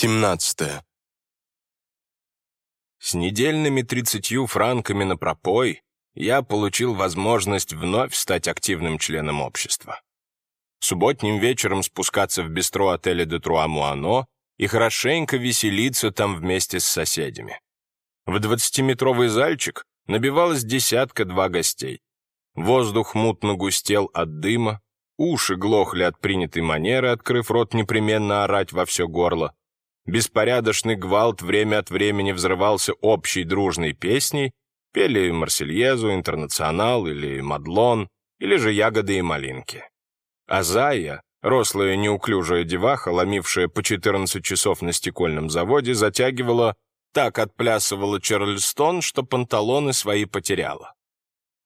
17. С недельными тридцатью франками на пропой я получил возможность вновь стать активным членом общества. Субботним вечером спускаться в бистро отеля де Труа-Муано и хорошенько веселиться там вместе с соседями. В двадцатиметровый зальчик набивалось десятка-два гостей. Воздух мутно густел от дыма, уши глохли от принятой манеры, открыв рот непременно орать во все горло. Беспорядочный гвалт время от времени взрывался общей дружной песней, пели «Марсельезу», «Интернационал» или «Мадлон», или же «Ягоды и малинки». А Зая, рослая неуклюжая деваха, ломившая по 14 часов на стекольном заводе, затягивала, так отплясывала Чарльстон, что панталоны свои потеряла.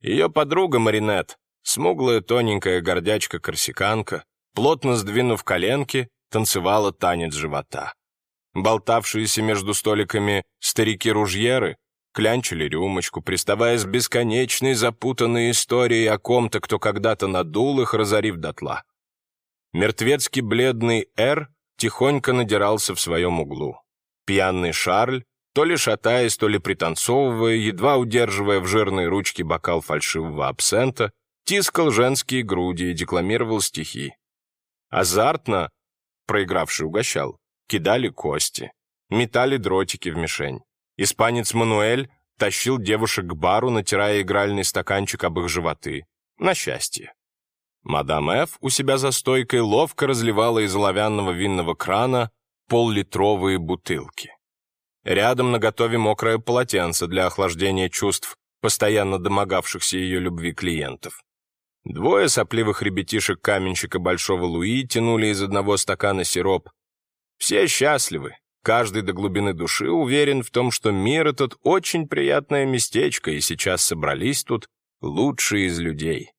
Ее подруга Маринет, смуглая тоненькая гордячка-корсиканка, плотно сдвинув коленки, танцевала танец живота. Болтавшиеся между столиками старики-ружьеры клянчили рюмочку, приставая с бесконечной запутанной историей о ком-то, кто когда-то надул их, разорив дотла. Мертвецкий бледный Эр тихонько надирался в своем углу. Пьяный Шарль, то ли шатаясь, то ли пританцовывая, едва удерживая в жирной ручке бокал фальшивого абсента, тискал женские груди и декламировал стихи. Азартно, проигравший угощал, кидали кости, метали дротики в мишень. Испанец Мануэль тащил девушек к бару, натирая игральный стаканчик об их животы. На счастье. Мадам Ф. у себя за стойкой ловко разливала из оловянного винного крана поллитровые бутылки. Рядом наготове мокрое полотенце для охлаждения чувств, постоянно домогавшихся ее любви клиентов. Двое сопливых ребятишек каменщика Большого Луи тянули из одного стакана сироп, все счастливы. Каждый до глубины души уверен в том, что мир этот очень приятное местечко, и сейчас собрались тут лучшие из людей.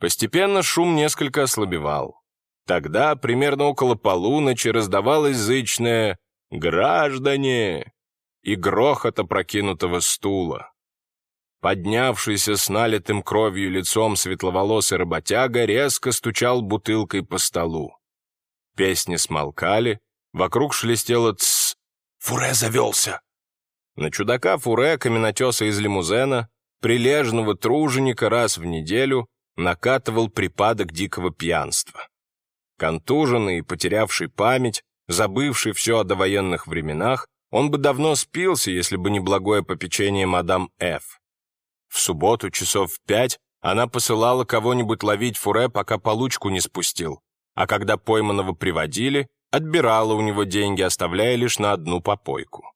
Постепенно шум несколько ослабевал. Тогда, примерно около полуночи, раздавалось зычное «Граждане!» и грохот опрокинутого стула. Поднявшийся с налитым кровью лицом светловолосый работяга резко стучал бутылкой по столу. Песни смолкали, Вокруг шелестело «Тссс! Фуре завелся!» На чудака Фуре, каменотеса из лимузена, прилежного труженика раз в неделю накатывал припадок дикого пьянства. Контуженный и потерявший память, забывший все о довоенных временах, он бы давно спился, если бы не благое попечение мадам Ф. В субботу часов в пять она посылала кого-нибудь ловить Фуре, пока получку не спустил, а когда пойманного приводили, отбирала у него деньги, оставляя лишь на одну попойку.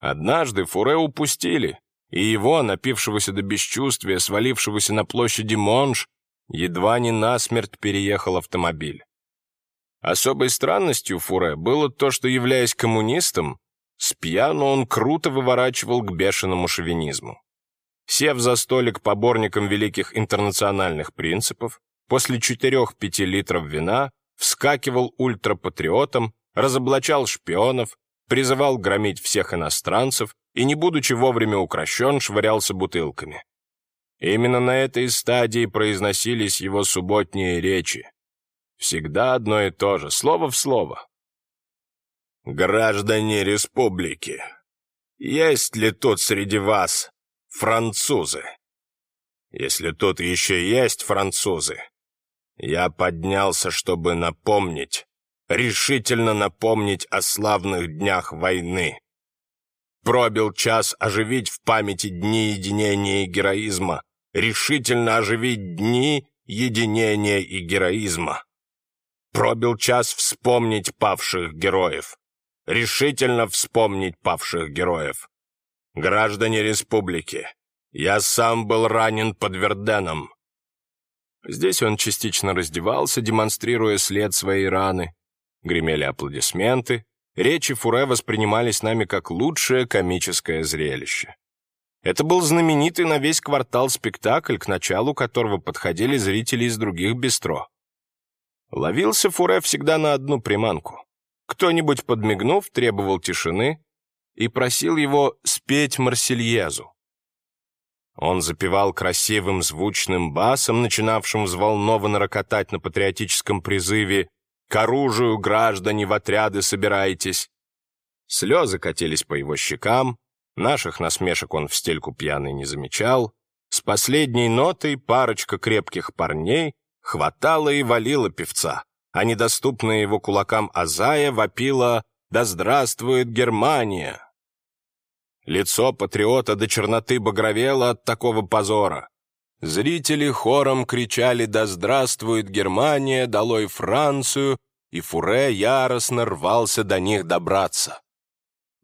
Однажды Фуре упустили, и его, напившегося до бесчувствия, свалившегося на площади Монж, едва не насмерть переехал автомобиль. Особой странностью Фуре было то, что, являясь коммунистом, с пьяну он круто выворачивал к бешеному шовинизму. Сев за столик поборником великих интернациональных принципов, после четырех-пяти литров вина вскакивал ультрапатриотом, разоблачал шпионов, призывал громить всех иностранцев и, не будучи вовремя укращен, швырялся бутылками. Именно на этой стадии произносились его субботние речи. Всегда одно и то же, слово в слово. «Граждане республики, есть ли тут среди вас французы? Если тут еще есть французы, я поднялся, чтобы напомнить, решительно напомнить о славных днях войны. Пробил час оживить в памяти дни единения и героизма, решительно оживить дни единения и героизма. Пробил час вспомнить павших героев, решительно вспомнить павших героев. Граждане республики, я сам был ранен под Верденом, Здесь он частично раздевался, демонстрируя след своей раны. Гремели аплодисменты. Речи Фуре воспринимались нами как лучшее комическое зрелище. Это был знаменитый на весь квартал спектакль, к началу которого подходили зрители из других бистро. Ловился Фуре всегда на одну приманку. Кто-нибудь, подмигнув, требовал тишины и просил его спеть Марсельезу. Он запевал красивым звучным басом, начинавшим взволнованно рокотать на патриотическом призыве «К оружию, граждане, в отряды собирайтесь! Слезы катились по его щекам, наших насмешек он в стельку пьяный не замечал. С последней нотой парочка крепких парней хватала и валила певца, а недоступная его кулакам Азая вопила «Да здравствует Германия!». Лицо патриота до черноты багровело от такого позора. Зрители хором кричали «Да здравствует Германия! Долой Францию!» и Фуре яростно рвался до них добраться.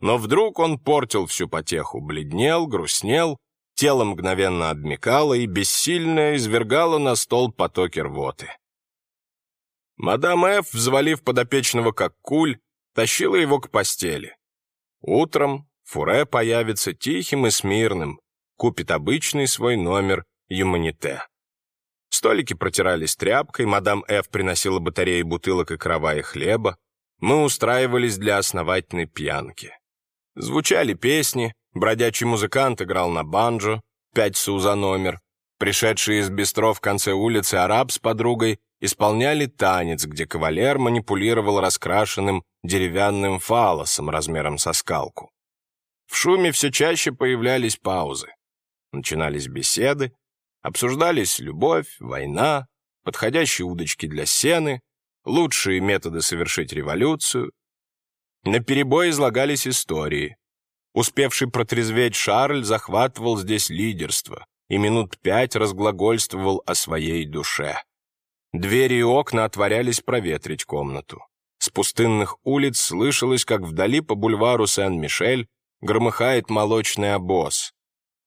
Но вдруг он портил всю потеху, бледнел, грустнел, тело мгновенно обмекало и бессильно извергало на стол потоки рвоты. Мадам Ф, взвалив подопечного как куль, тащила его к постели. Утром Фуре появится тихим и смирным, купит обычный свой номер «Юманите». Столики протирались тряпкой, мадам Ф. приносила батареи бутылок и караваи хлеба. Мы устраивались для основательной пьянки. Звучали песни, бродячий музыкант играл на банджо, пять су за номер. Пришедшие из бистро в конце улицы араб с подругой исполняли танец, где кавалер манипулировал раскрашенным деревянным фалосом размером со скалку. В шуме все чаще появлялись паузы. Начинались беседы, Обсуждались любовь, война, подходящие удочки для сены, лучшие методы совершить революцию. На перебой излагались истории. Успевший протрезветь Шарль захватывал здесь лидерство и минут пять разглагольствовал о своей душе. Двери и окна отворялись проветрить комнату. С пустынных улиц слышалось, как вдали по бульвару Сен-Мишель громыхает молочный обоз.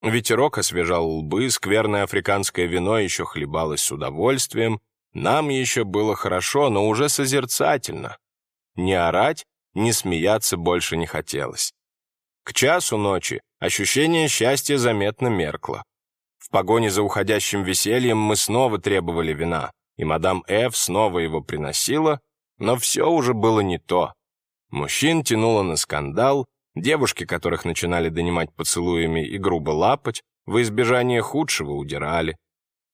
Ветерок освежал лбы, скверное африканское вино еще хлебалось с удовольствием. Нам еще было хорошо, но уже созерцательно. Не орать, не смеяться больше не хотелось. К часу ночи ощущение счастья заметно меркло. В погоне за уходящим весельем мы снова требовали вина, и мадам Ф. снова его приносила, но все уже было не то. Мужчин тянуло на скандал, Девушки, которых начинали донимать поцелуями и грубо лапать, во избежание худшего удирали.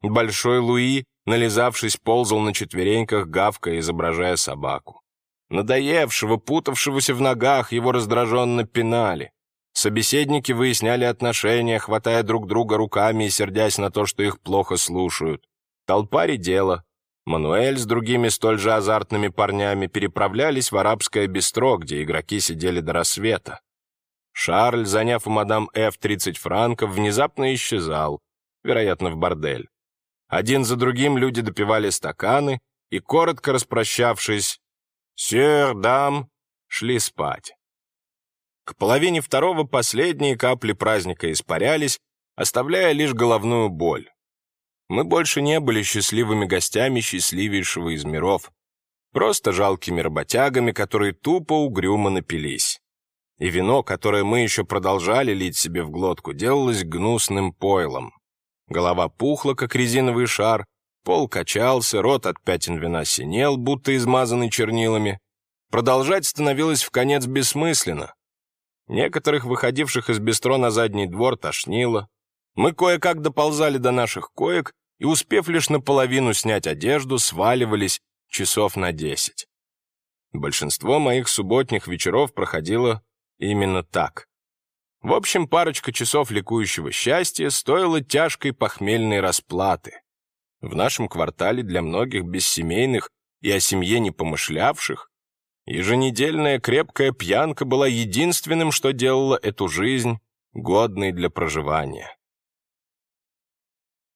Большой Луи, нализавшись, ползал на четвереньках, гавкая, изображая собаку. Надоевшего, путавшегося в ногах, его раздраженно пинали. Собеседники выясняли отношения, хватая друг друга руками и сердясь на то, что их плохо слушают. Толпа редела. Мануэль с другими столь же азартными парнями переправлялись в арабское бистро, где игроки сидели до рассвета. Шарль, заняв у мадам Ф 30 франков, внезапно исчезал, вероятно, в бордель. Один за другим люди допивали стаканы и, коротко распрощавшись, «Сер, дам», шли спать. К половине второго последние капли праздника испарялись, оставляя лишь головную боль. Мы больше не были счастливыми гостями счастливейшего из миров, просто жалкими работягами, которые тупо угрюмо напились и вино, которое мы еще продолжали лить себе в глотку, делалось гнусным пойлом. Голова пухла, как резиновый шар, пол качался, рот от пятен вина синел, будто измазанный чернилами. Продолжать становилось в конец бессмысленно. Некоторых, выходивших из бистро на задний двор, тошнило. Мы кое-как доползали до наших коек и, успев лишь наполовину снять одежду, сваливались часов на десять. Большинство моих субботних вечеров проходило Именно так. В общем, парочка часов ликующего счастья стоила тяжкой похмельной расплаты. В нашем квартале для многих бессемейных и о семье не помышлявших еженедельная крепкая пьянка была единственным, что делало эту жизнь годной для проживания.